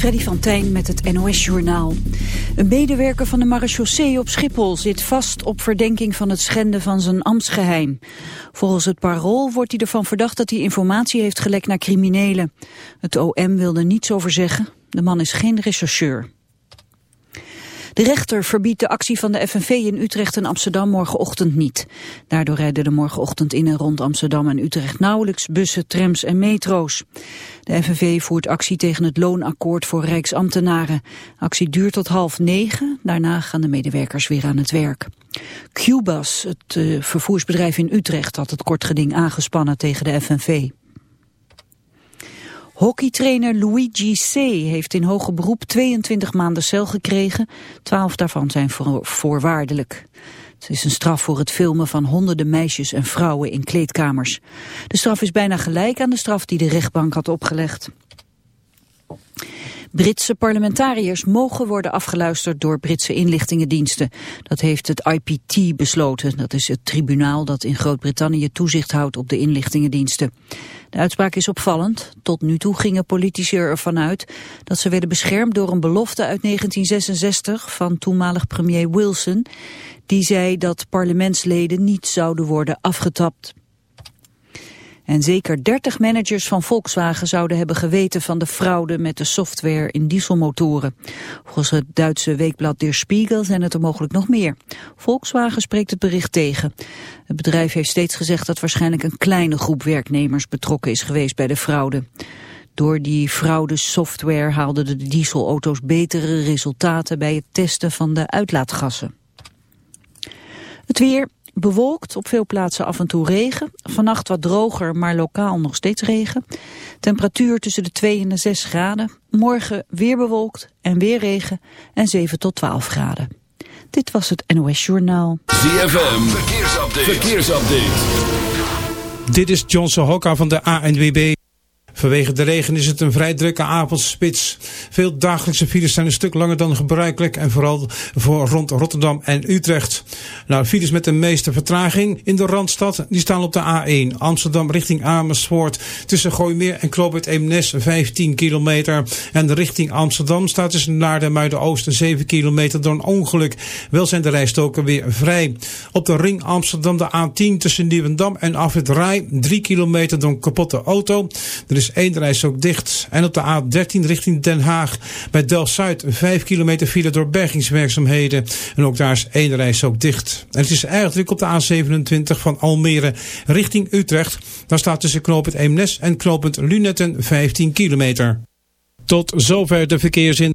Freddy van met het NOS-journaal. Een medewerker van de marechaussee op Schiphol zit vast op verdenking van het schenden van zijn ambtsgeheim. Volgens het parool wordt hij ervan verdacht dat hij informatie heeft gelekt naar criminelen. Het OM wil er niets over zeggen. De man is geen rechercheur. De rechter verbiedt de actie van de FNV in Utrecht en Amsterdam morgenochtend niet. Daardoor rijden er morgenochtend in en rond Amsterdam en Utrecht nauwelijks bussen, trams en metro's. De FNV voert actie tegen het loonakkoord voor Rijksambtenaren. Actie duurt tot half negen, daarna gaan de medewerkers weer aan het werk. Cubas, het uh, vervoersbedrijf in Utrecht, had het kortgeding aangespannen tegen de FNV. Hockeytrainer Luigi C. heeft in hoger beroep 22 maanden cel gekregen. 12 daarvan zijn voorwaardelijk. Het is een straf voor het filmen van honderden meisjes en vrouwen in kleedkamers. De straf is bijna gelijk aan de straf die de rechtbank had opgelegd. Britse parlementariërs mogen worden afgeluisterd door Britse inlichtingendiensten. Dat heeft het IPT besloten. Dat is het tribunaal dat in Groot-Brittannië toezicht houdt op de inlichtingendiensten. De uitspraak is opvallend. Tot nu toe gingen politici ervan uit dat ze werden beschermd door een belofte uit 1966 van toenmalig premier Wilson. Die zei dat parlementsleden niet zouden worden afgetapt. En zeker 30 managers van Volkswagen zouden hebben geweten van de fraude met de software in dieselmotoren. Volgens het Duitse weekblad Der Spiegel zijn het er mogelijk nog meer. Volkswagen spreekt het bericht tegen. Het bedrijf heeft steeds gezegd dat waarschijnlijk een kleine groep werknemers betrokken is geweest bij de fraude. Door die fraude software haalden de dieselauto's betere resultaten bij het testen van de uitlaatgassen. Het weer, Bewolkt, op veel plaatsen af en toe regen. Vannacht wat droger, maar lokaal nog steeds regen. Temperatuur tussen de 2 en de 6 graden. Morgen weer bewolkt en weer regen en 7 tot 12 graden. Dit was het NOS Journaal. ZFM, verkeersupdate. verkeersupdate. Dit is Johnson Hokka van de ANWB. Vanwege de regen is het een vrij drukke avondspits. Veel dagelijkse files zijn een stuk langer dan gebruikelijk en vooral voor rond Rotterdam en Utrecht. Nou, files met de meeste vertraging in de Randstad, die staan op de A1 Amsterdam richting Amersfoort tussen Gooimeer en Kloopert Eemnes 15 kilometer. En de richting Amsterdam staat tussen Naarden en Muiden-Oosten 7 kilometer door een ongeluk. Wel zijn de rijstoken weer vrij. Op de ring Amsterdam de A10 tussen Nieuwendam en Afrit Rij 3 kilometer door een kapotte auto. Er is één reis ook dicht. En op de A13 richting Den Haag bij Delft-Zuid 5 kilometer file door bergingswerkzaamheden. En ook daar is één reis ook dicht. En het is druk op de A27 van Almere richting Utrecht. Daar staat tussen knooppunt Eemnes en knooppunt Lunetten 15 kilometer. Tot zover de verkeersin.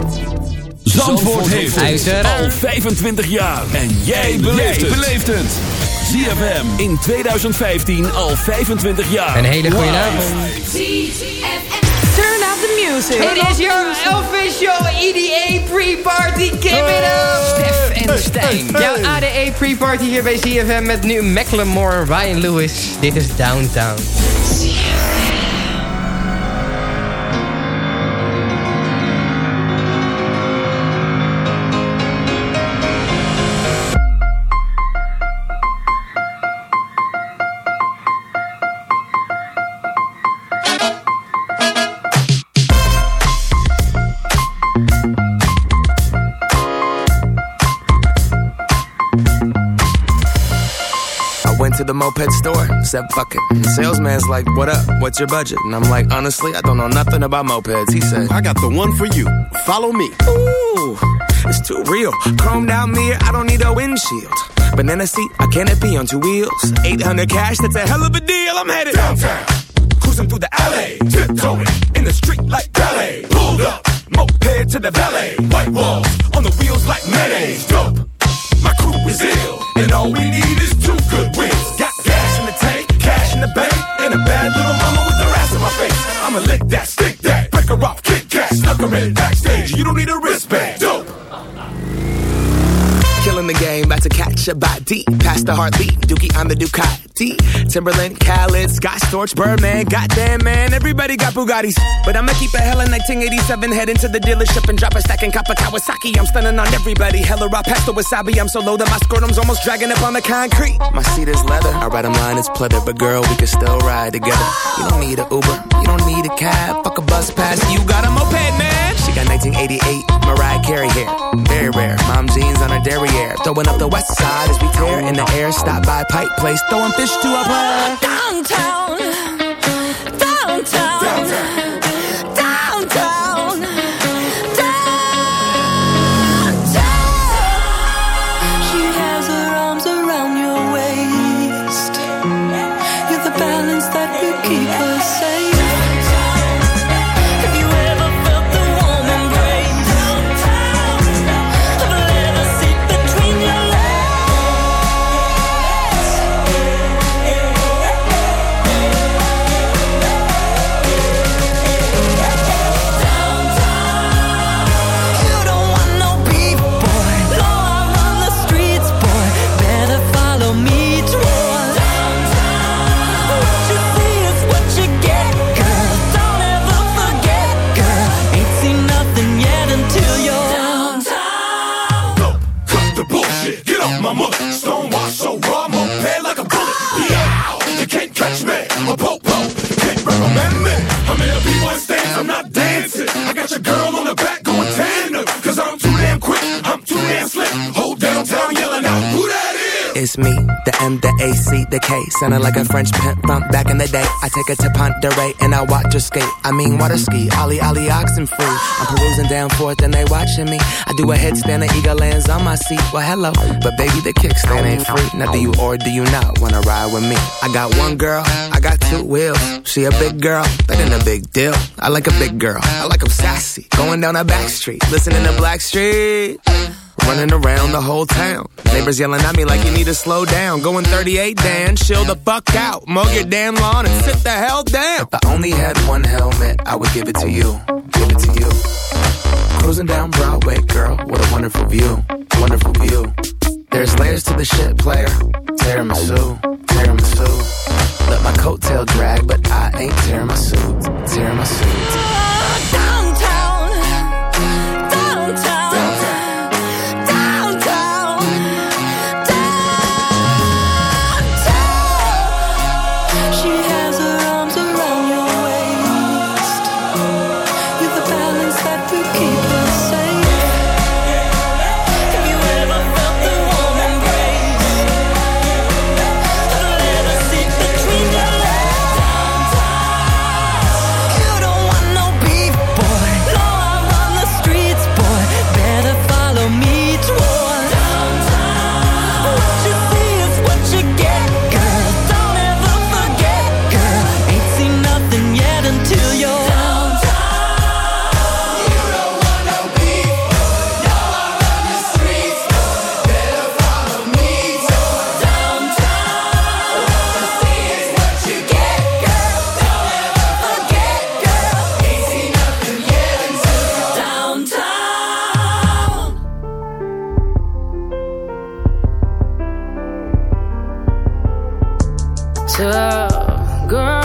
Zandvoort heeft het Uiteraard. al 25 jaar. En jij beleeft het. ZFM in 2015 al 25 jaar. Een hele goede avond. Turn up the music. It is your official EDA pre-party. Give it up. Stef en Stijn. Jouw ADE pre-party hier bij ZFM met nu Macklemore, Ryan Lewis. Dit is Downtown. Said fuck it. The salesman's like, what up? What's your budget? And I'm like, honestly, I don't know nothing about mopeds. He said, I got the one for you. Follow me. Ooh, it's too real. Chrome down mirror, I don't need a windshield. Banana seat, a canopy on two wheels. 800 cash, that's a hell of a deal. I'm headed downtown. Cruising through the alley, tiptoeing in the street like ballet. Pulled up, moped to the valet. White walls on the wheels like mayonnaise. Dope, my crew is ill, and all we need is two good in backstage. You don't need a wristband. Dope. Killing the game, about to catch a body. Past the heartbeat, Dookie on the Ducati. Timberland, Khaled, Scott Storch, Birdman. Goddamn, man, everybody got Bugattis. But I'ma keep it hella 1987. Head into the dealership and drop a stack cop a Kawasaki. I'm stunning on everybody. Hella raw past the wasabi. I'm so low that my scrotum's almost dragging up on the concrete. My seat is leather. I ride a line, it's pleather. But girl, we can still ride together. You don't need a Uber. You don't need a cab. Fuck a bus pass. You got a moped, man. She got 1988 Mariah Carey hair. Very rare. Mom jeans on her derriere. Throwing up the west side as we tear in the air. Stop by Pipe Place. Throwing fish to a player. Downtown, downtown, downtown, It's me, the M, the A, C, the K. Sounding like a French pimp from back in the day. I take her to Ponderay and I watch her skate. I mean, water ski, Ollie, Ollie, oxen free. I'm perusing down forth and they watching me. I do a headstand, the eagle lands on my seat. Well, hello, but baby, the kickstand ain't free. Now, do you or do you not wanna ride with me? I got one girl, I got two wheels. She a big girl, that ain't a big deal. I like a big girl, I like 'em sassy. Going down a back street, listening to Black Street. Running around the whole town. Neighbors yelling at me like you need to slow down. Going 38, Dan, chill the fuck out. Mow your damn lawn and sit the hell down. If I only had one helmet, I would give it to you. Give it to you. Cruising down Broadway, girl, what a wonderful view. Wonderful view. There's layers to the shit, player. Tiramisu, tiramisu. Let my coattail drag, but I ain't tearing my suit. Tearing my suit. Tough girl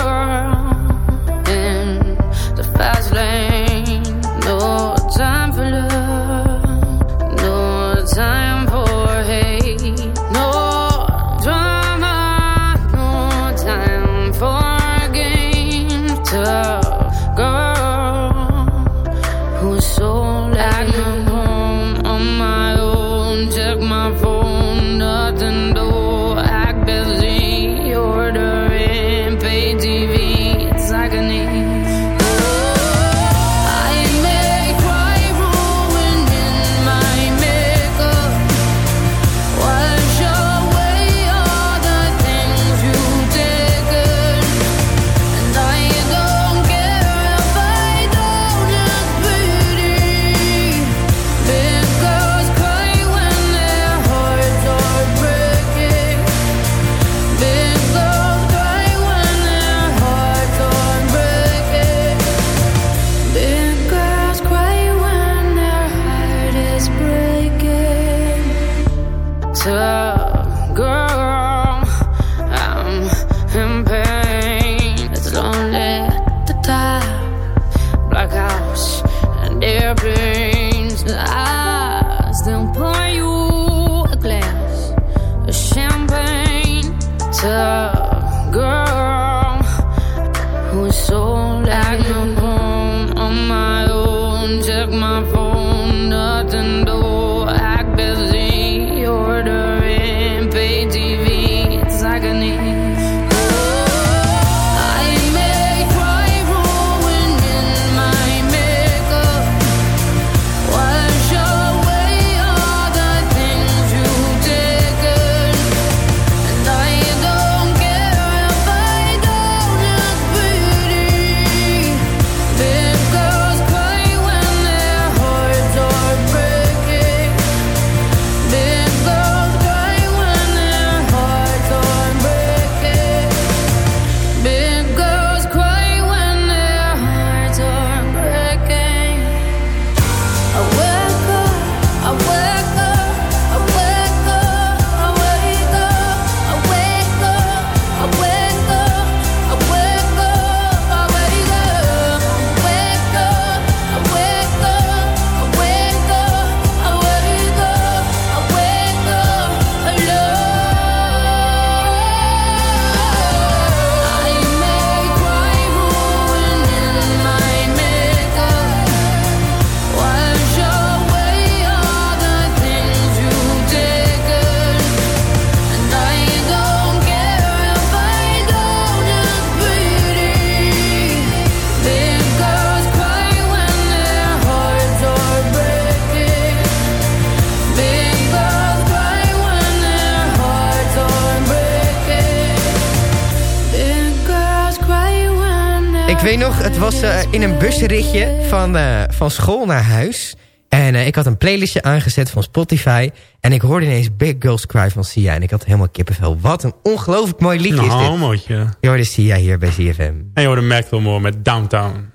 busritje van, eh, van school naar huis. En eh, ik had een playlistje aangezet van Spotify. En ik hoorde ineens Big Girls Cry van Sia. En ik had helemaal kippenvel. Wat een ongelooflijk mooi liedje is Nou, dit. mootje. Je hoorde Sia hier bij CFM. En je hoorde Macklemore met Downtown.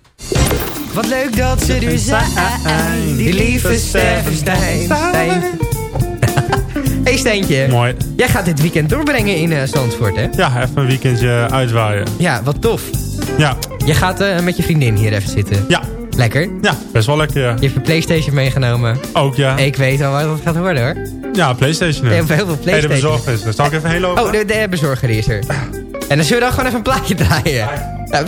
Wat leuk dat ze er zijn, die lieve. Stijn. hey Steintje. Mooi. Jij gaat dit weekend doorbrengen in eh, Zandvoort, hè? Ja, even een weekendje uitwaaien. Ja, wat tof. Ja. Je gaat eh, met je vriendin hier even zitten. Ja. Lekker. Ja, best wel lekker, ja. Je hebt een Playstation meegenomen. Ook, ja. Ik weet al wat het gaat worden, hoor. Ja, Playstation. Hebt heel veel Hey, de Playstation. bezorger is er. Zal ik even heen lopen? Oh, de, de bezorger is er. En dan zullen we dan gewoon even een plaatje draaien. Ja,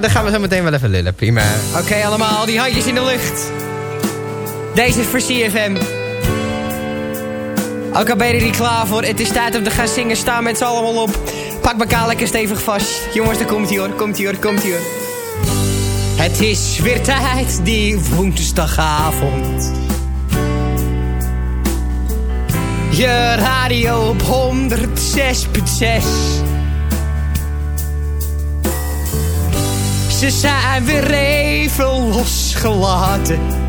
dan gaan we zo meteen wel even lullen. Prima. Oké, allemaal, die handjes in de lucht. Deze is voor CFM. Ook al ben je er niet klaar voor, het is tijd om te gaan zingen. Staan met z'n allemaal op. Pak elkaar lekker stevig vast. Jongens, daar komt ie hoor, komt ie hoor, komt ie hoor. Het is weer tijd, die woensdagavond. Je radio op 106.6. Ze zijn weer even losgelaten.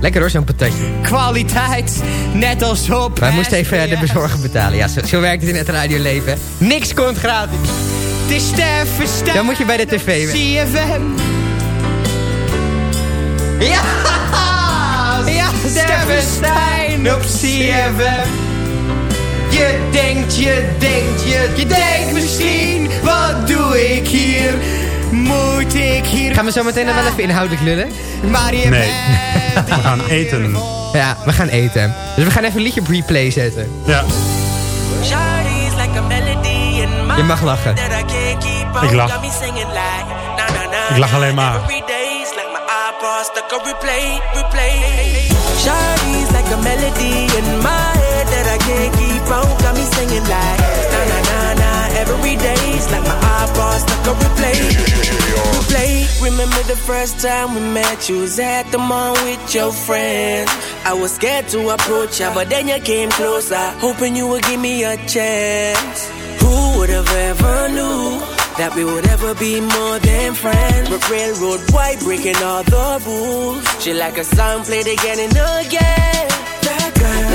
Lekker hoor, zo'n patatje. Kwaliteit, net als op. Wij moesten even de bezorger betalen. Ja, zo, zo werkt het in het radioleven. Niks komt gratis. Het is Steffen Stijn. Dan moet je bij de tv. CFM. Ja! Ja, Steffen Stijn op CFM. Je denkt, je denkt, je, je denkt misschien, wat doe ik hier? Moet ik hier... Gaan we zo meteen nog wel even inhoudelijk lullen? Maar je Nee. We gaan eten. Ja, we gaan eten. Dus we gaan even een liedje op replay zetten. Ja. Je mag lachen. Ik lach. Ik lach alleen maar. Shawty's like a melody in my head that I can't keep out. Got me singing like na na na na. Every day's like my iPod stuck on replay. Replay. Remember the first time we met? You was at the mall with your friends. I was scared to approach ya, but then you came closer, hoping you would give me a chance. Who would have ever knew? That we would ever be more than friends. But railroad white breaking all the rules. She like a song played again and again.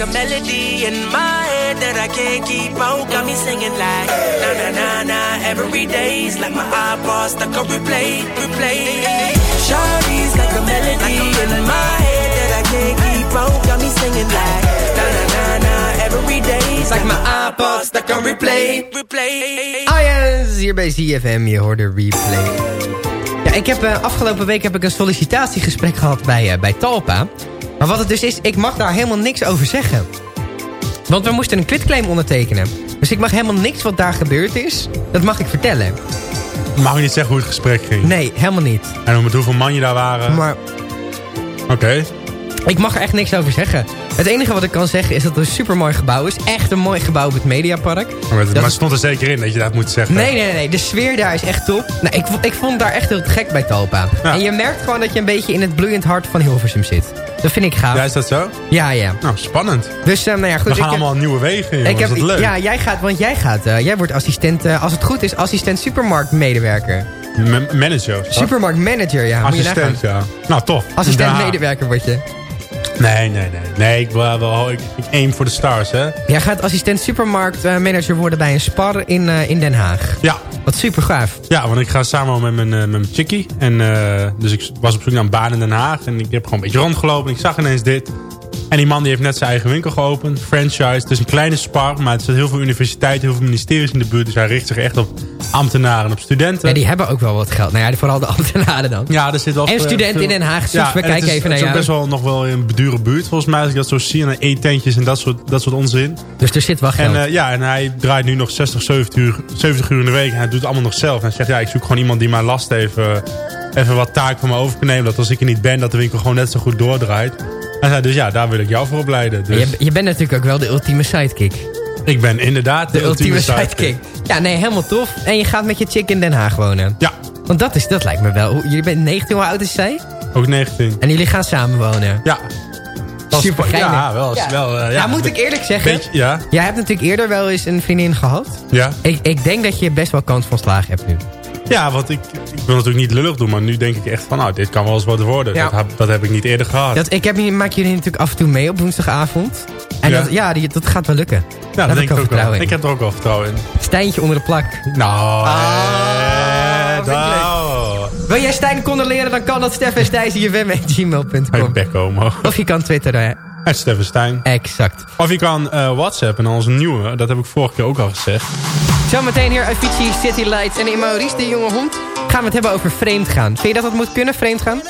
like a melody in my head that I can't keep out. Got me singing like na na na na every day's like my iPod stuck on replay, replay. Shawty's like a melody in my head that I can't keep out. Got me singing like na na na na every day's like my iPod stuck on replay, replay. Ah ja, hier bij ZFM, je hoorde replay. Ja, ik heb, eh, afgelopen week heb ik een sollicitatiegesprek gehad bij, eh, bij Talpa. Maar wat het dus is, ik mag daar helemaal niks over zeggen. Want we moesten een quitclaim ondertekenen. Dus ik mag helemaal niks wat daar gebeurd is, dat mag ik vertellen. Mag je niet zeggen hoe het gesprek ging? Nee, helemaal niet. En met hoeveel man je daar waren? Maar Oké. ik mag er echt niks over zeggen. Het enige wat ik kan zeggen is dat het een supermooi gebouw is. Echt een mooi gebouw op het Mediapark. Maar, het- Dat maar is- stond er zeker in dat je dat moet zeggen. Nee, nee, nee. De sfeer daar is echt top. Nou, ik, vond- ik vond het daar echt heel gek bij Talpa. En je merkt gewoon dat je een beetje in het bloeiend hart van Hilversum zit. Dat vind ik gaaf. Ja, is dat zo? Ja, ja. Nou, spannend. Dus, eh, nou ja, goed. We gaan ik allemaal nieuwe wegen, jongens. ik heb, dat leuk. Ja, jij gaat, want jij gaat, eh, jij wordt assistent, eh, als het goed is, assistent supermarktmedewerker. Ma- manager. Supermarktmanager, ja. Assistent, ja. Nou, tof. Assistent medewerker word je. Nee, nee, nee. Nee, ik, wel, ik, ik aim voor de stars, hè. Jij gaat assistent supermarktmanager worden bij een spar in, eh, in Den Haag. Ja. Wat super gaaf. Ja, want ik ga samen met mijn, eh, met mijn chickie. En, eh, dus ik was op zoek naar een baan in Den Haag. En ik heb gewoon een beetje rondgelopen. En ik zag ineens dit. En die man die heeft net zijn eigen winkel geopend. Franchise. Het is een kleine spar. Maar er zitten heel veel universiteiten, heel veel ministeries in de buurt. Dus hij richt zich echt op ambtenaren en op studenten. Ja, die hebben ook wel wat geld. Nou ja, vooral de ambtenaren dan. Ja, er zit wel En studenten in Den Haag. Sus, we kijken is- even naar Het is jou. best wel nog wel in een dure buurt volgens mij. Als ik dat zo zie. En eetentjes en dat soort, dat soort onzin. Dus er zit wel geld. En, eh, ja, en hij draait nu nog 60, 70 uur, 70 uur in de week. En hij doet het allemaal nog zelf. En hij zegt, ja, ik zoek gewoon iemand die mijn last even, even wat taak van me over kan nemen. Dat als ik er niet ben, dat de winkel gewoon net zo goed doordraait. En hij zei, dus ja, daar wil ik jou voor opleiden. Dus je, je bent natuurlijk ook wel de ultieme sidekick. ik ben inderdaad de, De ultieme sidekick. Ja, nee, helemaal tof. En je gaat met je chick in Den Haag wonen. Ja. Want dat, is, dat lijkt me wel. Jullie bent 19, hoe oud is zij? Ook 19. En jullie gaan samen wonen. Ja. Super geinig. Ja, wel. is wel eh, ja, Ja, moet ik eerlijk zeggen. Beetje, ja. Jij hebt natuurlijk eerder wel eens een vriendin gehad. Ja. Ik, ik denk dat je best wel kans van slagen hebt nu. Ja, want ik, ik wil natuurlijk niet lullig doen. Maar nu denk ik echt van, nou, dit kan wel eens wat worden. Ja. Dat, heb, dat heb ik niet eerder gehad. Dat, ik heb, maak jullie natuurlijk af en toe mee op woensdagavond. En Ja. dat, ja, die, dat gaat wel lukken. ja, Daar dat denk ik ook wel. in. Ik heb er ook wel vertrouwen in. Stijntje onder de plak. Nou, Ah, eh, nou. Wil jij Stijn condoleren, dan kan dat steffenstijnsjfm.gmail.com. Beckomo. Of je kan twitteren. Uit Steffen Stijn. Exact. Of je kan eh WhatsApp en onze nieuwe, dat heb ik vorige keer ook al gezegd. Zometeen hier Avicii, City Lights en in Maurice, de jonge hond, gaan we het hebben over vreemd gaan. Vind je dat dat moet kunnen, vreemd gaan?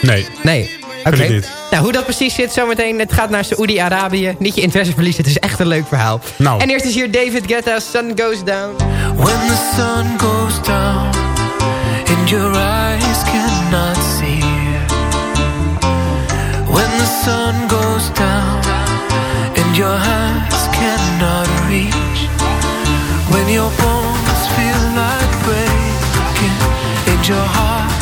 Nee. Nee. Oké. Nou, hoe dat precies zit zometeen, het gaat naar Saoedi-Arabië. Niet je interesse verliezen, het is echt een leuk verhaal. Nou. En eerst is hier David Guetta, Sun Goes Down. When the sun goes down and your eyes cannot see. When the sun goes down and your hands cannot reach. When your bones feel like breaking and your heart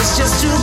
want is just to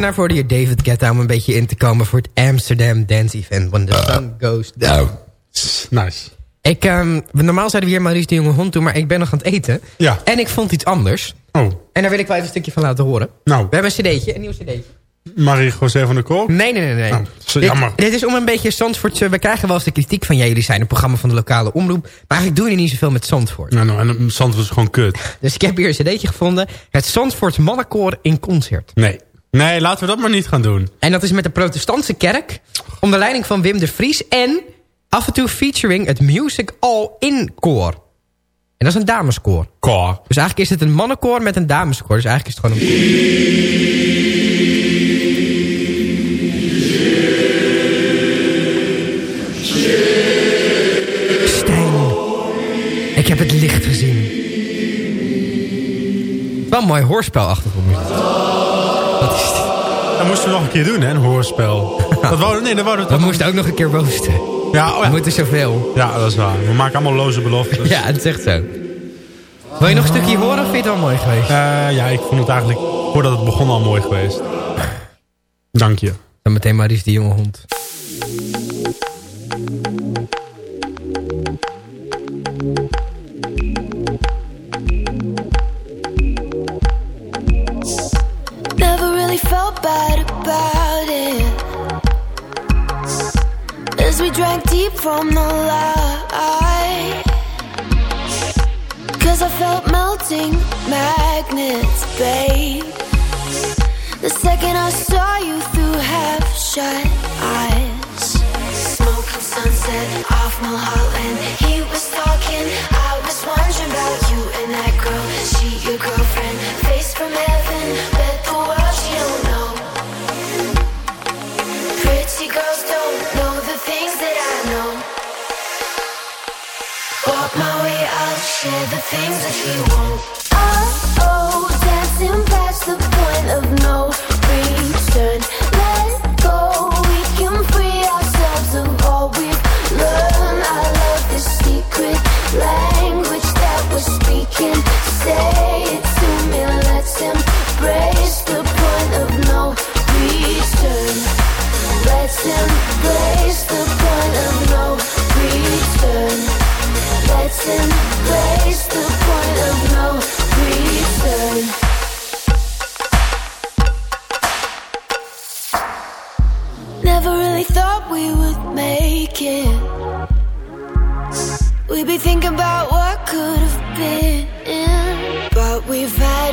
daarna hoorde je David Guetta om een beetje in te komen voor het Amsterdam Dance Event. When the sun goes down. Nice. Ik, ehm, normaal zouden we hier Maurice de Jonge Hond doen, maar ik ben nog aan het eten. Ja. En ik vond iets anders. Oh. En daar wil ik wel even een stukje van laten horen. Nou. We hebben een cd'tje, een nieuw cd'tje. Marie-José van der Kolk? Nee, nee, nee. nee. Zo dit, jammer. dit is om een beetje Zandvoort... We krijgen wel eens de kritiek van... Ja, jullie zijn een programma van de lokale omroep. Maar eigenlijk doen jullie niet zoveel met Zandvoort. Nou, nou, en Zandvoort is gewoon kut. Dus ik heb hier een cd'tje gevonden. Het Zandvoort Mannenkoor in concert. Nee. Nee, laten we dat maar niet gaan doen. En dat is met de protestantse kerk. Onder leiding van Wim de Vries. En af en toe featuring het Music All In Koor. En dat is een dameskoor. Koor. Dus eigenlijk is het een mannenkoor met een dameskoor. Dus eigenlijk is het gewoon een... Ik heb het licht gezien. Wel een mooi hoorspel dit? Dat moesten we nog een keer doen, hè, een hoorspel. dat wouden, nee, dat wouden We moesten ook nog een keer roosten. Ja, oh ja. We moeten zoveel. Ja, dat is waar. We maken allemaal loze beloftes. Ja, het is echt zo. Wil je nog een stukje horen of vind je het al mooi geweest? Eh, ja, ik vond het eigenlijk, voordat het begon, al mooi geweest. Dank je. Dan meteen Maries die jonge hond. Really felt bad about it. As we drank deep from the light. Cause I felt melting magnets, babe. The second I saw you through half shut eyes. Smoking sunset off Mulholland. He was talking, I was wondering about you and that girl. She your girlfriend, face from heaven. Things that I know Walk my way, I'll share the things that you won't. Oh, oh, dancing past the point of no We'd make it. We be thinking about what could have been. But we've had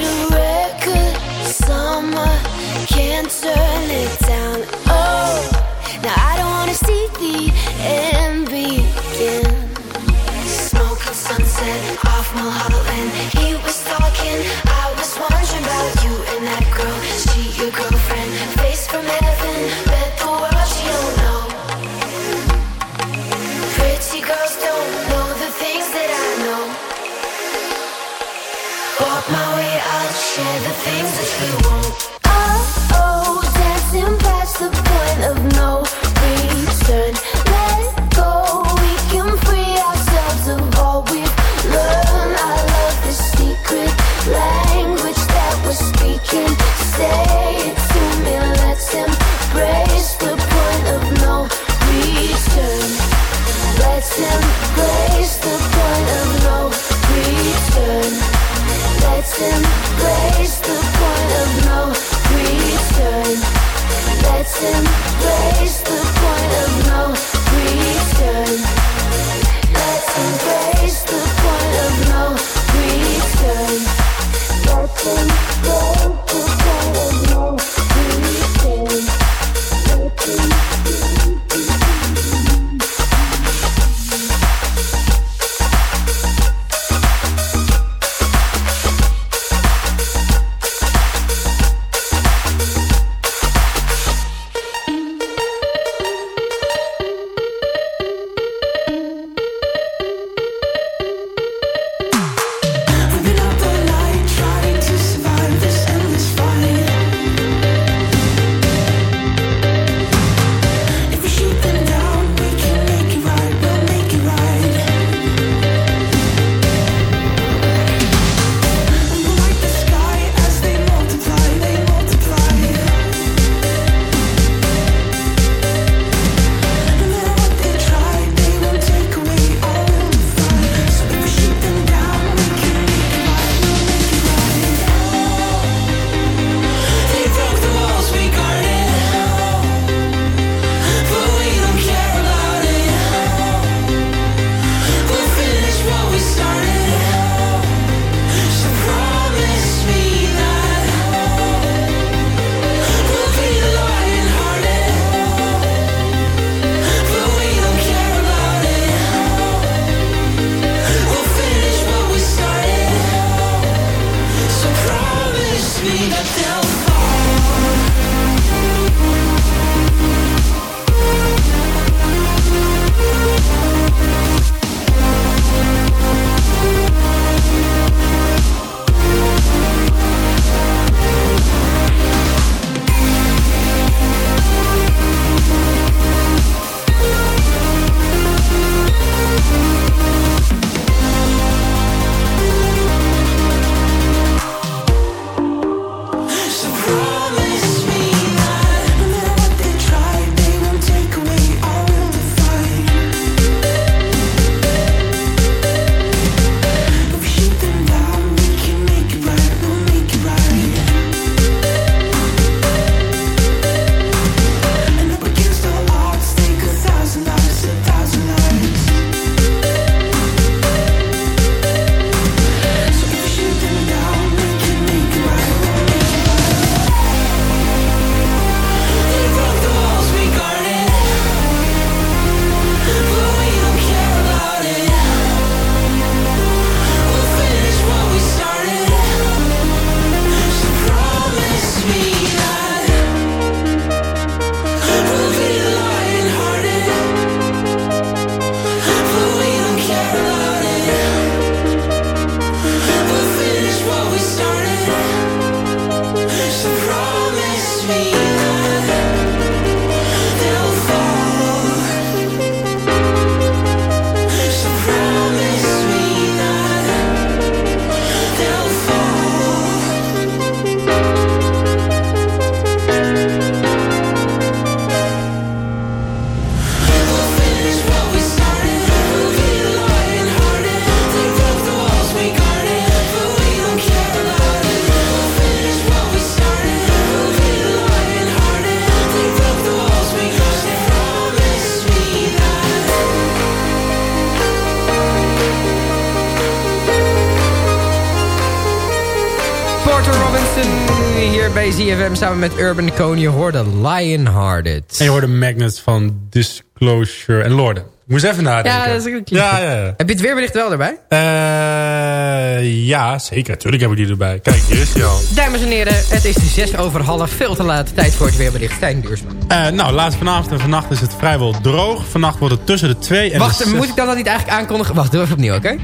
bij ZFM samen met Urban Cone. Je hoorde Lionhearted. En je hoorde Magnets van Disclosure en Lorden. Moest even nadenken. Ja, dat is een ja, ja, ja. Heb je het weerbericht wel erbij? Eh, ja, zeker. Natuurlijk heb ik die erbij. Kijk, hier is hij al. Dames en heren, het is zes over half. Veel te laat. Tijd voor het weerbericht. Stijn Duursma. Eh, nou, laatst vanavond en vannacht is het vrijwel droog. Vannacht wordt het tussen de 2 en Wacht, de zes- moet ik dan dat niet eigenlijk aankondigen? Wacht, doe even opnieuw, oké?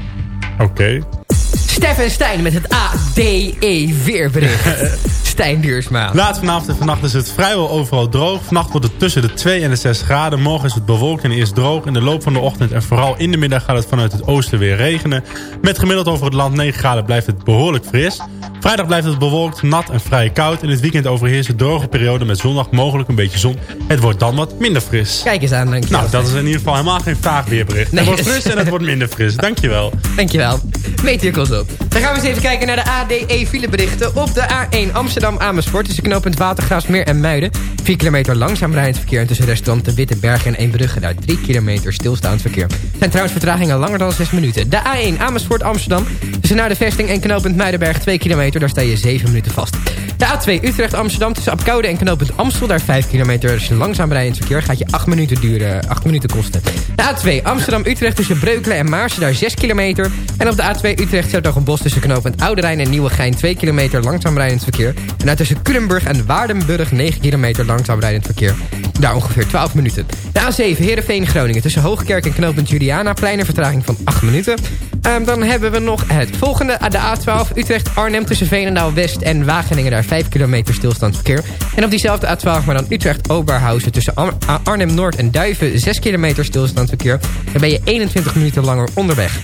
Oké. Stef en Stijn met het ADE weerbericht. Stijn Duursma. Laat vanavond en vannacht is het vrijwel overal droog. Vannacht wordt het tussen de 2 en de 6 graden. Morgen is het bewolkt en eerst droog. In de loop van de ochtend en vooral in de middag gaat het vanuit het oosten weer regenen. Met gemiddeld over het land 9 graden blijft het behoorlijk fris. Vrijdag blijft het bewolkt, nat en vrij koud. In het weekend overheerst een droge periode met zondag mogelijk een beetje zon. Het wordt dan wat minder fris. Kijk eens aan, dankjewel. Nou, dat is in ieder geval helemaal geen vaag weerbericht. Nee. Het wordt fris en het wordt minder fris. Dankjewel. Dankjewel. Meteorkels op. Dan gaan we eens even kijken naar de ADE fileberichten. Op de A1 Amsterdam-Amersfoort tussen knooppunt Watergraafsmeer en Muiden. 4 kilometer langzaam rijdend verkeer. En tussen restaurant De Witte Bergen en Eembrugge daar 3 kilometer stilstaand verkeer. zijn trouwens vertragingen langer dan 6 minuten. De A1 Amersfoort-Amsterdam. Tussen naar de vesting en knooppunt Muidenberg 2 kilometer. Daar sta je 7 minuten vast. De A2 Utrecht-Amsterdam tussen Apkoude en knooppunt Amstel. Daar 5 kilometer. Je langzaam rijdend verkeer gaat je 8 minuten duren. 8 minuten kosten. De A2 Amsterdam-Utrecht tussen Breukelen en Maarsen. Daar 6 kilometer. En op de A2 Utrecht-Zertogenbos tussen knooppunt Oude Rijn en Nieuwegein 2 kilometer langzaam rijdend verkeer. En tussen Culemburg en Waardenburg 9 kilometer langzaam rijdend verkeer. Daar ongeveer 12 minuten. De A7 Heerenveen-Groningen tussen Hoogkerk en knooppunt Juliana. Kleine vertraging van 8 minuten. Ehm, dan hebben we nog het volgende. De A12 Utrecht-Arnhem tussen Veenendaal-West en Wageningen. Daar 5 kilometer stilstand verkeer. En op diezelfde A12 maar dan Utrecht-Oberhausen tussen Ar- A- Arnhem-Noord en Duiven. 6 kilometer stilstand verkeer. Dan ben je 21 minuten langer onderweg.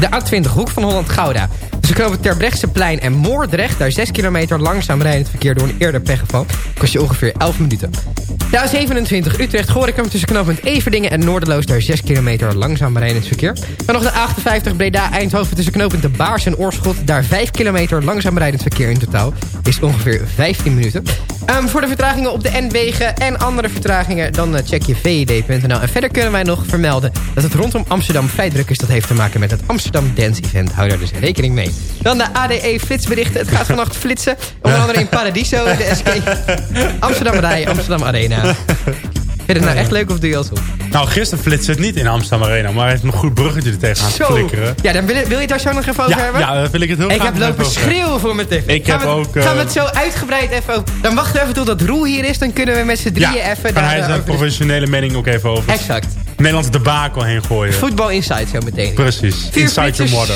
De A20 Hoek van Holland-Gouda. Tussen knooppunt Terbrechtseplein en Moordrecht. Daar 6 kilometer langzaam rijdend verkeer door een eerder pechgeval. Kost je ongeveer 11 minuten. De A27 Utrecht-Gorinchem tussen knooppunt Everdingen en Noorderloos. Daar 6 kilometer langzaam rijdend verkeer. Dan nog de A58 Breda-Eindhoven tussen knooppunt De Baars en Oorschot. Daar 5 kilometer langzaam rijdend verkeer in totaal. Is ongeveer 15 minuten. Ehm, voor de vertragingen op de N-wegen en andere vertragingen... dan eh, check je vid.nl. En verder kunnen wij nog vermelden dat het rondom Amsterdam vrij druk is. Dat heeft te maken met het Amsterdam Dance Event. Hou daar dus rekening mee. Dan de ADE flitsberichten. Het gaat vannacht flitsen. Onder andere in Paradiso, de SK. Amsterdam Rij, Amsterdam Arena. Vind je het nou echt leuk of doe je alsof? Nou, gisteren flitste het niet in Amsterdam Arena. Maar hij heeft een goed bruggetje er tegenaan Zo. flikkeren. Ja, dan wil, wil je het daar zo nog even over Ja, hebben? ja, daar wil ik het heel Ik graag heb nog lopen schreeuwen voor mijn tv. Ik gaan heb we, ook, eh, Gaan we het zo uitgebreid even over... Dan wachten we even tot dat Roel hier is. Dan kunnen we met z'n drieën Ja, even... daar, hij eh, zijn de- professionele mening ook even over Exact. Nederlandse debakel heen gooien. Voetbal Insight zo meteen. Precies. Vier Inside your mother.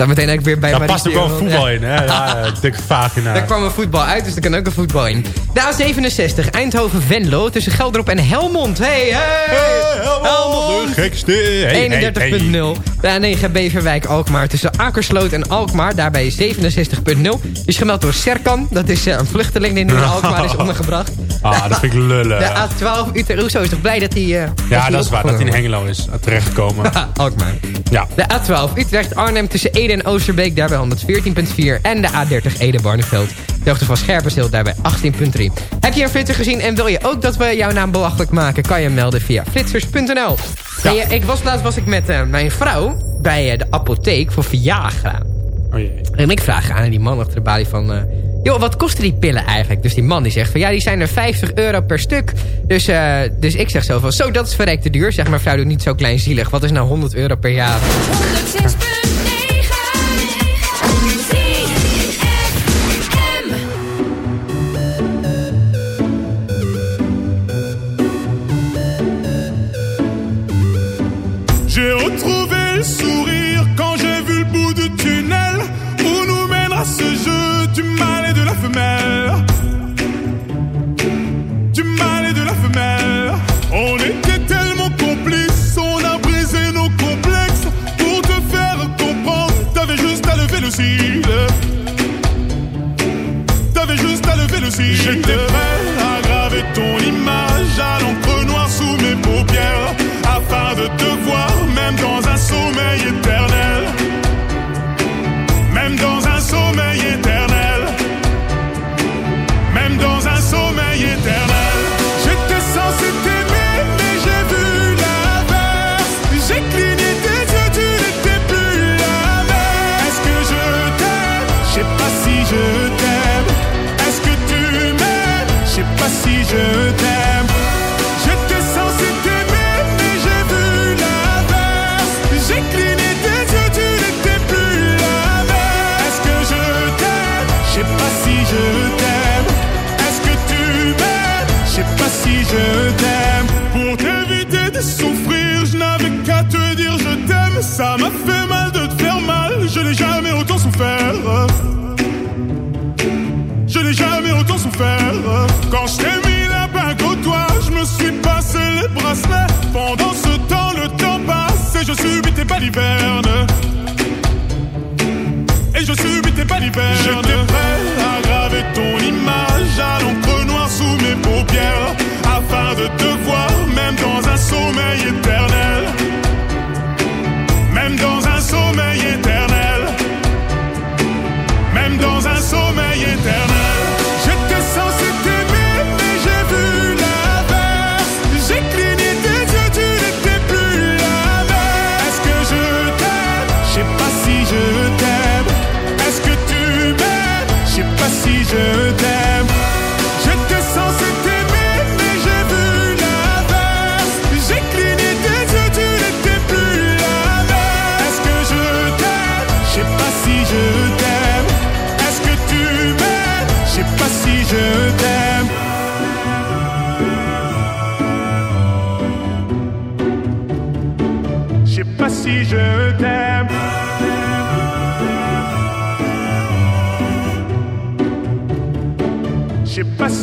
Dan meteen ook weer bij Daar past ook wel voetbal in, hè? Ja, ja, dikke vagina. Daar kwam een voetbal uit, dus er kan ook een voetbal in. De A67, Eindhoven-Venlo, tussen Gelderop en Helmond. Hey, hey! Helmond, de gekste. Hey, hey, 31.0. De A9 Beverwijk Alkmaar tussen Akersloot en Alkmaar. Daarbij 67.0 is gemeld door Serkan. Dat is eh, een vluchteling die nu in Alkmaar is ondergebracht. Ah, dat vind ik lullen. De A12 Utrecht. Hoezo is toch blij dat hij... eh, Ja, dat is waar. Dat hij in Hengelo is terechtgekomen. Alkmaar. Ja. De A12 Utrecht-Arnhem tussen Ede en Oosterbeek. Daarbij 114.4. En de A30 Ede-Barneveld. De hoogte van Scherpenzeel daarbij 18.3. Heb je een flitser gezien en wil je ook dat we jouw naam belachelijk maken? Kan je hem melden via flitsers.nl. Hey, eh, ik was, laatst was ik met eh, mijn vrouw bij eh, de apotheek voor Viagra. Oh jee. En ik vraag aan die man achter de balie van... eh, joh, wat kosten die pillen eigenlijk? Dus die man die zegt van... ja, die zijn er 50 euro per stuk. Dus, eh, dus ik zeg zo van... zo, dat is verrekte duur. Zeg maar, vrouw, doe niet zo kleinzielig. Wat is nou 100 euro per jaar? 106.9 sourire quand j'ai vu le bout du tunnel où nous mènera ce jeu du mal et de la femelle. Du mal et de la femelle. On était tellement complices, on a brisé nos complexes pour te faire comprendre. T'avais juste à lever le cil. T'avais juste à lever le cil. J'étais prêt à graver ton image à l'encre noire sous mes paupières afin de te voir sommeil éternel, même dans un sommeil éternel, même dans un sommeil éternel. J'étais censé t'aimer, mais j'ai vu l'inverse. J'ai cligné tes yeux, tu n'étais plus la même. Est-ce que je t'aime? Je sais pas si je t'aime. Est-ce que tu m'aimes? Je sais pas si je Ça m'a fait mal de te faire mal, je n'ai jamais autant souffert. Je n'ai jamais autant souffert quand je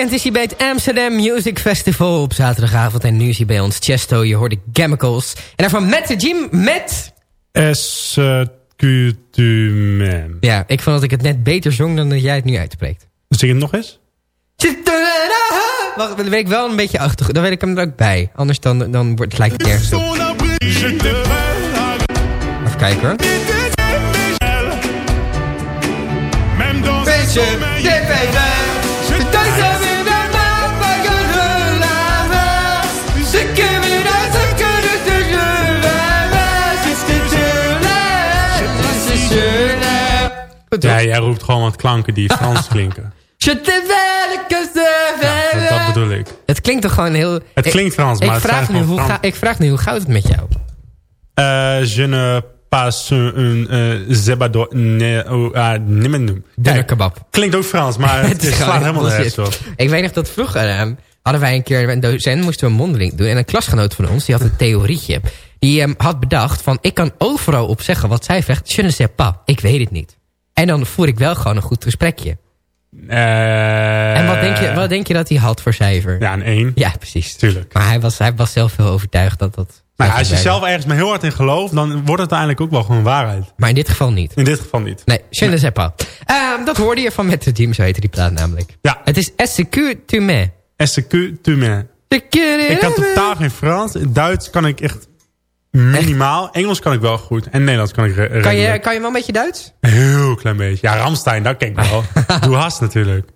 Weekend is hij bij het Amsterdam Music Festival op zaterdagavond. En nu is hij bij ons Chesto. Je hoorde Chemicals. En daarvan met de gym met... Escutume. Ja, ik vond dat ik het net beter zong dan dat jij het nu uitspreekt. Zing het nog eens? Wacht, dan weet ik wel een beetje achter. Dan weet ik hem er ook bij. Anders dan, dan wordt het lijkt het nergens op. Even kijken hoor. Même Ja, jij roept gewoon wat klanken die Frans klinken. Ze Dat, dat bedoel ik. Het klinkt toch gewoon heel... Het Ik- klinkt Frans, maar ik het vraag, nu hoe ga, ik vraag nu hoe gaat het met jou? Eh, je ne pas un uh, zebado... Nee, oh, ah. Dunner kebab. Klinkt ook Frans, maar het, is slaat gewoon helemaal nergens op. Ik weet nog dat vroeger eh, hadden wij een keer een docent, moesten we een mondeling doen. En een klasgenoot van ons, die had een theorietje. Die ehm, had bedacht van, ik kan overal op zeggen wat zij zegt. Je ne sais pas, ik weet het niet. En dan voer ik wel gewoon een goed gesprekje. Eh, en wat denk, je, wat denk je dat hij had voor cijfer? Ja, een 1. Ja, precies. Tuurlijk. Maar hij was, hij was zelf heel overtuigd dat dat... Maar als je zelf ergens maar heel hard in gelooft... dan wordt het uiteindelijk ook wel gewoon waarheid. Maar in dit geval niet. In dit geval niet. Nee, je ne sais pas. Ehm, dat hoorde je van Met de Team, zo heette die plaat namelijk. Ja. Het is SQ tu me. SQ tu me. Ik kan totaal geen Frans. Duits kan ik echt minimaal. Engels kan ik wel goed. En Nederlands kan ik Kan je, kan je wel een beetje Duits? Een heel klein beetje. Ja, Ramstein, dat ken ik wel. Doe hast natuurlijk.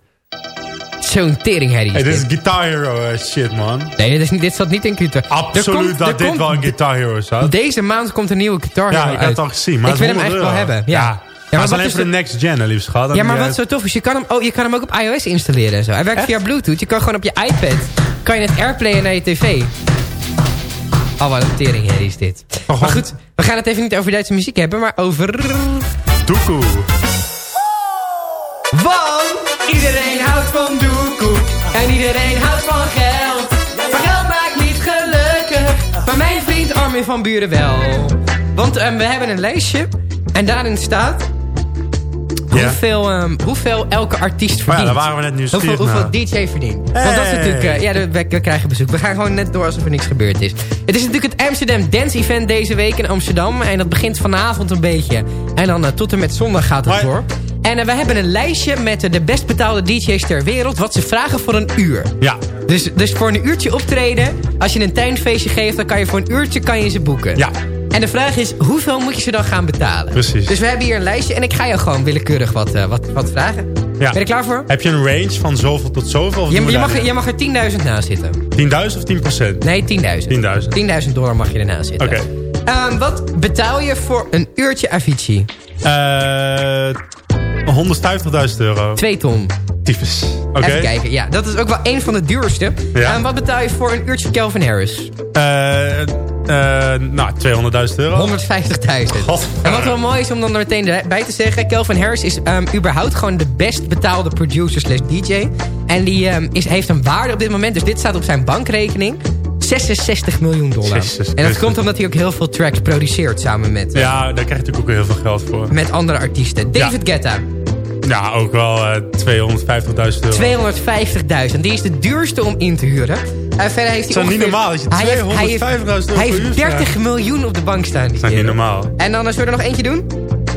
Zo'n teringherrie Hey, dit is. Guitar Hero eh, shit, man. Nee, dit, is niet, dit zat niet in Guitar. Absoluut dat dit wel een Guitar Hero zat. Deze maand komt een nieuwe Guitar Ja, Hero ik heb uit. het al gezien. Maar ik wil hem 100 eigenlijk wel hebben. Ja. Ja. Ja, maar maar het is alleen voor de next gen, liefst schat. Ja, maar wat zo tof is, je kan hem, oh, je kan hem ook op iOS installeren en zo. Hij werkt via Bluetooth. Je kan gewoon op je iPad, kan je het airplayen naar je tv. Oh, wat een teringherrie is dit. Maar goed, we gaan het even niet over Duitse muziek hebben, maar over... Doekoe. Want iedereen houdt van doekoe. En iedereen houdt van geld. Maar geld maakt niet gelukkig. Maar mijn vriend Armin van Buren wel. Want ehm, we hebben een lijstje. En daarin staat... Hoeveel, ehm, hoeveel elke artiest verdient. ja, daar waren we net nieuwsgierig Hoeveel, hoeveel. DJ verdient. Want dat is natuurlijk... eh, ja, we, we krijgen bezoek. We gaan gewoon net door alsof er niks gebeurd is. Het is natuurlijk het Amsterdam Dance Event deze week in Amsterdam. En dat begint vanavond een beetje. En dan eh, tot en met zondag gaat het door. En eh, we hebben een lijstje met de best betaalde DJ's ter wereld. Wat ze vragen voor een uur. Ja. Dus, dus voor een uurtje optreden. Als je een tuinfeestje geeft, dan kan je voor een uurtje kan je ze boeken. Ja. En de vraag is, hoeveel moet je ze dan gaan betalen? Precies. Dus we hebben hier een lijstje en ik ga je gewoon willekeurig wat, eh, wat, wat vragen. Ja. Ben je klaar voor? Heb je een range van zoveel tot zoveel? Of Je, je, mag, je mag er 10.000 naast zitten. 10.000 of 10%? Nee, 10.000. 10.000. 10.000 dollar mag je ernaast zitten. Oké. Ehm, wat betaal je voor een uurtje Avicii? Eh 150.000 euro. Twee ton. Tyfus. Oké. Even kijken. Ja, dat is ook wel een van de duurste. Ja. Ehm, wat betaal je voor een uurtje Calvin Harris? Eh, eh, nou, 200.000 euro. 150.000. God. En wat wel mooi is om dan er meteen bij te zeggen... Calvin Harris is ehm, überhaupt gewoon de best betaalde producer slash DJ. En die ehm, is, heeft een waarde op dit moment... dus dit staat op zijn bankrekening... 66 miljoen dollar. En dat komt omdat hij ook heel veel tracks produceert... samen met, eh, Ja, daar krijg je natuurlijk ook heel veel geld voor. met andere artiesten. David Guetta, Ja, ook wel eh 250.000 euro. 250.000. Die is de duurste om in te huren. En verder heeft hij Dat is niet normaal, dat je Hij heeft- hij heeft- 250.000 euro Hij heeft uur 30 vraagt. miljoen op de bank staan. Dat is niet normaal. En dan eh, zullen we er nog eentje doen?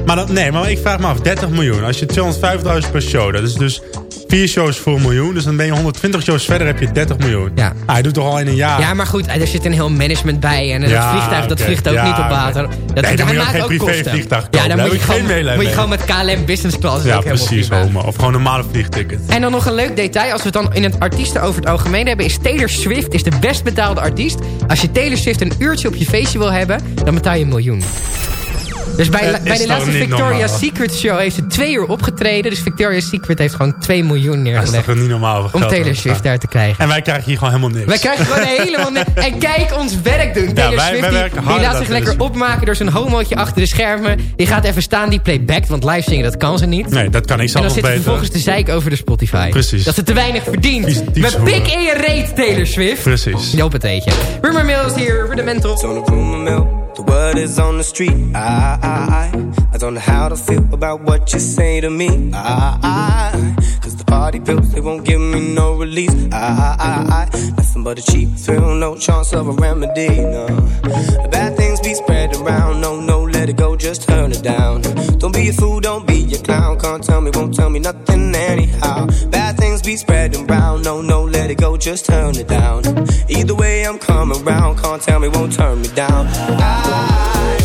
Maar dat, nee, maar ik vraag me af, 30 miljoen. Als je 250.000 per show, dat is dus vier shows voor een miljoen. Dus dan ben je 120 shows verder, heb je 30 miljoen. Ja. Ah, hij doet toch al in een jaar. Ja, maar goed, er zit een heel management bij. En Ja, dat vliegtuig dat vliegt ook Ja, niet op water. Dat, Nee, dan moet je ook geen Ja, dan Daar moet je, gewoon, moet je gewoon met KLM business class. Ja, precies, homo. Of gewoon een normale vliegticket. En dan nog een leuk detail. Als we het dan in het artiesten over het algemeen hebben... is Taylor Swift is de best betaalde artiest. Als je Taylor Swift een uurtje op je feestje wil hebben... dan betaal je een miljoen. Dus bij, Het bij de laatste Victoria's? Secret show heeft ze twee uur opgetreden. Dus Victoria's Secret heeft gewoon 2 miljoen Dat is neergelegd... toch niet normaal om Taylor Swift daar te krijgen. En wij krijgen hier gewoon helemaal niks. Wij krijgen gewoon helemaal niks. En kijk ons werk doen. Taylor wij- Swift wij die, laat dan zich lekker opmaken door zijn homootje achter de schermen. Die gaat even staan, die playbackt. Want live zingen, dat kan ze niet. Nee, dat kan ik en zelf dan nog zit ze beter. vervolgens te zeiken over de Spotify. Precies. Dat ze te weinig verdient. Met pik in je reet, Taylor Swift. Precies. Joop het eetje. Rumor Mill is hier, Rudimental. The word is on the street. I, I, I, I don't know how to feel about what you say to me. I, I, cause the party pills, they won't give me no release. I, I, I, nothing but a cheap thrill, no chance of a remedy, no. Bad things be spread around, no, no, let it go, just turn it down. Don't be a fool, don't be a clown, can't tell me, won't tell me nothing anyhow. Bad things be spreading round, no, no, let it go, just turn it down. Either way, I'm coming round, can't tell me, won't turn me down. I,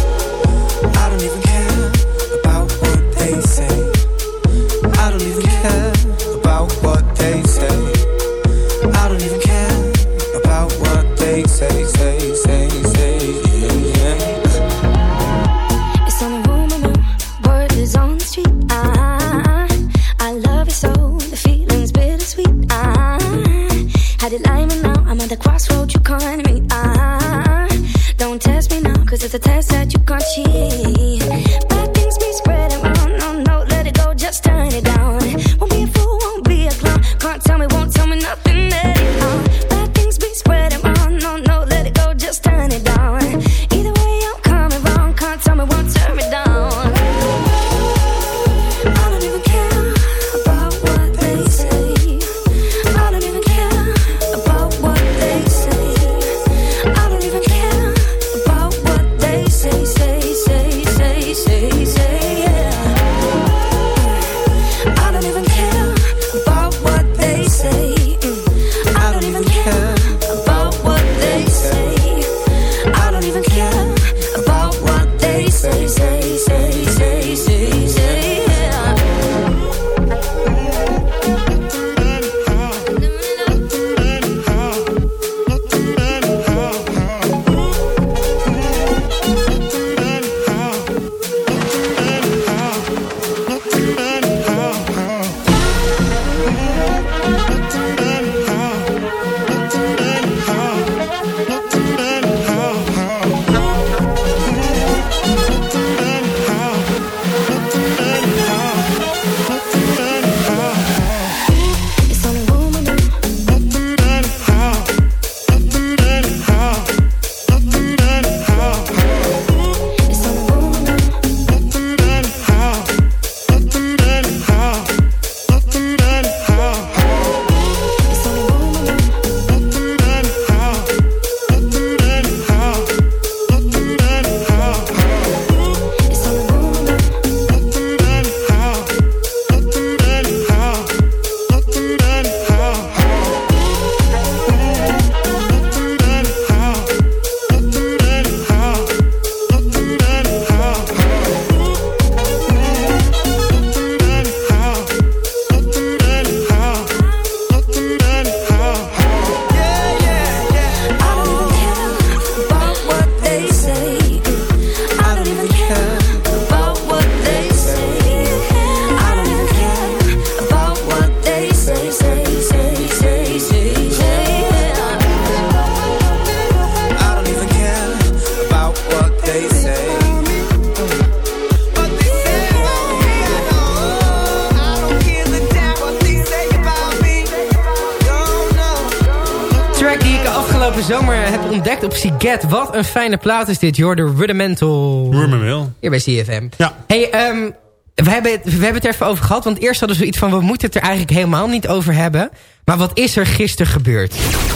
Siget. Wat een fijne plaat is dit, joh. De Rudimental. Rudimental. Hier bij CFM. Ja. Hey, ehm, we, hebben het, we hebben het er even over gehad. Want eerst hadden we zoiets van... we moeten het er eigenlijk helemaal niet over hebben. Maar wat is er gisteren gebeurd?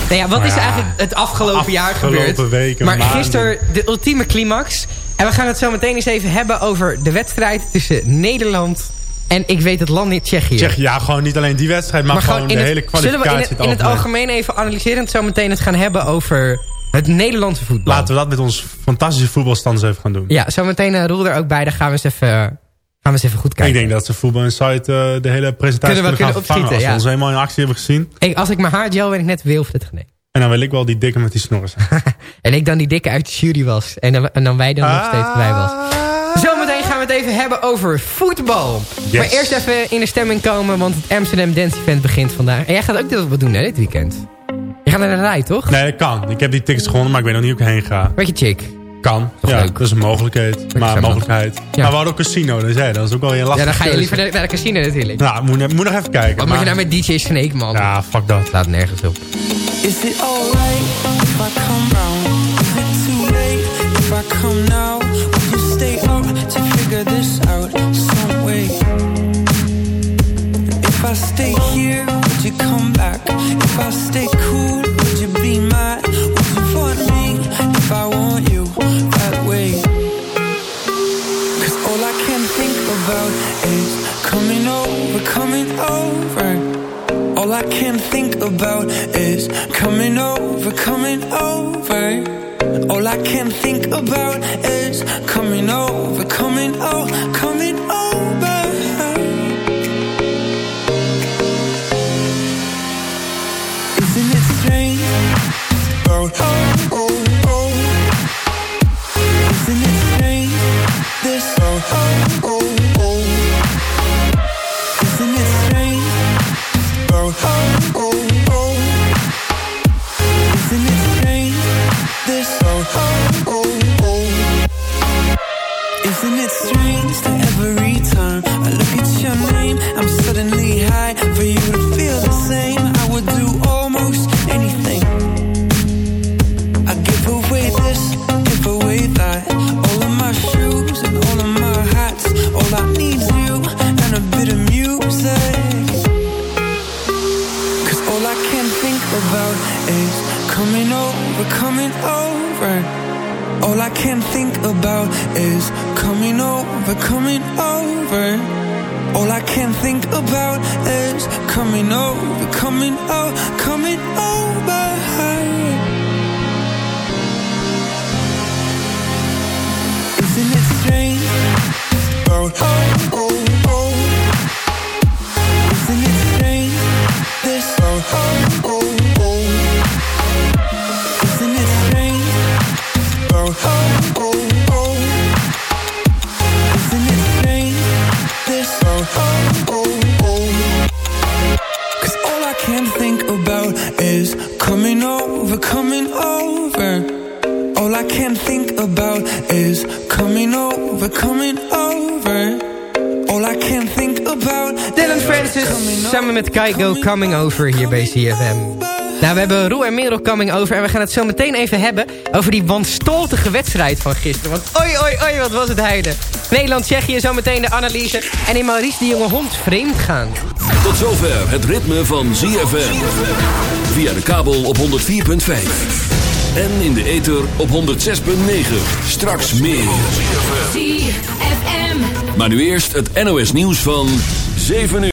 Nou ja, wat Nou is eigenlijk het afgelopen jaar afgelopen gebeurd? weken, maar maanden. gisteren de ultieme climax. En we gaan het zo meteen eens even hebben over de wedstrijd tussen Nederland... en ik weet het land niet, Tsjechië. Tsjechië, ja, gewoon niet alleen die wedstrijd, maar, gewoon de hele kwalificatie. Zullen we in het, in het algemeen even analyseren... en zo meteen het gaan hebben over het Nederlandse voetbal? Laten we dat met ons fantastische voetbalstand eens even gaan doen. Ja, zometeen uh, Roel er ook bij. Dan gaan we eens even, gaan we eens even goed kijken. Ik denk dat ze Voetbal Insight eh, de hele presentatie Kunnen we kunnen, gaan opschieten, Als we ja. ons helemaal in actie hebben gezien. Hey, als ik mijn haar gel ben ik net Wilfred geneemd. En dan wil ik wel die dikke met die snorren zijn. En ik dan die dikke uit de jury was. En dan, en dan wij dan nog Ah. steeds bij was. Zometeen gaan we het even hebben over voetbal. Yes. Maar eerst even in de stemming komen, want het Amsterdam Dance Event begint vandaag. En jij gaat ook dit wat doen hè, dit weekend. Je gaat naar de rij, toch? Nee, dat kan. Ik heb die tickets gewonnen, maar ik weet nog niet hoe ik heen ga. Weet je chick? Kan. ja, dat is een mogelijkheid. Maar mogelijkheid. Maar we hadden ook casino, dus ja, dat is ook wel weer lastig. Ja, dan ga je liever naar naar de casino natuurlijk. Nou, moet, moet nog even kijken. Wat moet je nou met DJ Snake, man? Ja, fuck dat. Slaat nergens op. Is it alright if I come round? Is it too late if I come now, would you stay up to figure this out some way? If I stay here, would you come back? If I stay over. All I can think about is coming over, coming over. All I can think about is coming over, coming over, coming over. Isn't it strange? Oh, oh. Isn't it over, coming over. All I can think about is coming over, coming over, samen met Kaigo Coming Over hier bij CFM. Nou, we hebben Roe en Merel Coming Over en we gaan het zo meteen even hebben over die wanstaltige wedstrijd van gisteren. Want oi, oi, oi, wat was het heide. Nederland-Tsjechië, zo meteen de analyse. En in Maurice de jonge hond vreemd gaan. Tot zover het ritme van ZFM. Via de kabel op 104.5. En in de ether op 106.9. Straks meer. ZFM. Maar nu eerst het NOS nieuws van 7 uur.